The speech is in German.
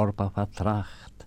Orba Vertracht